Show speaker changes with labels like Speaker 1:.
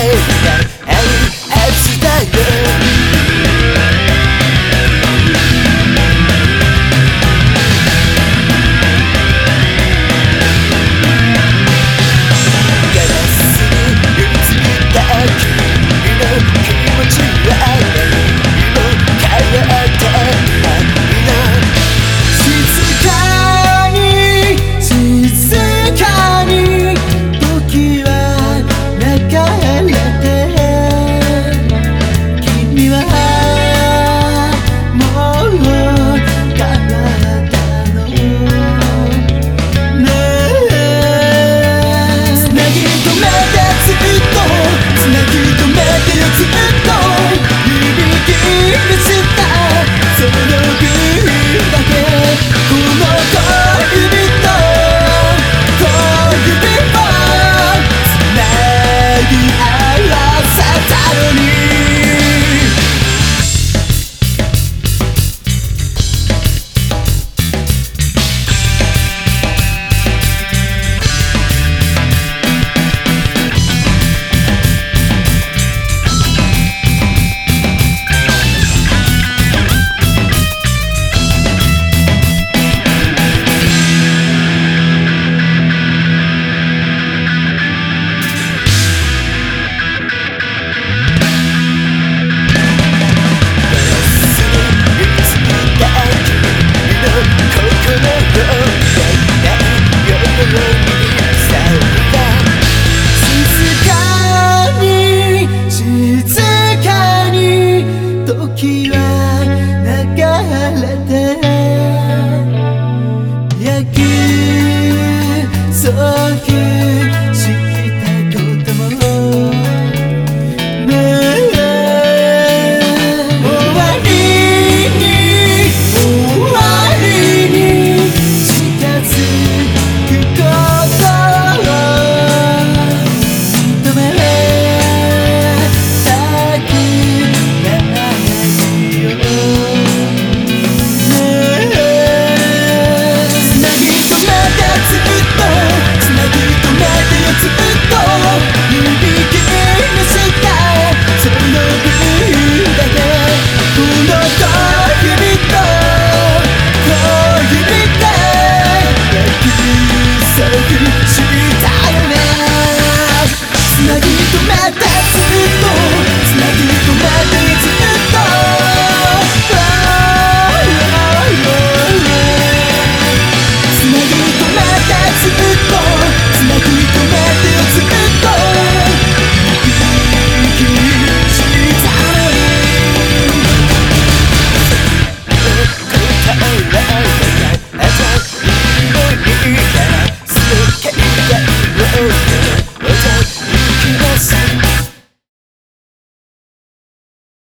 Speaker 1: hey, hey.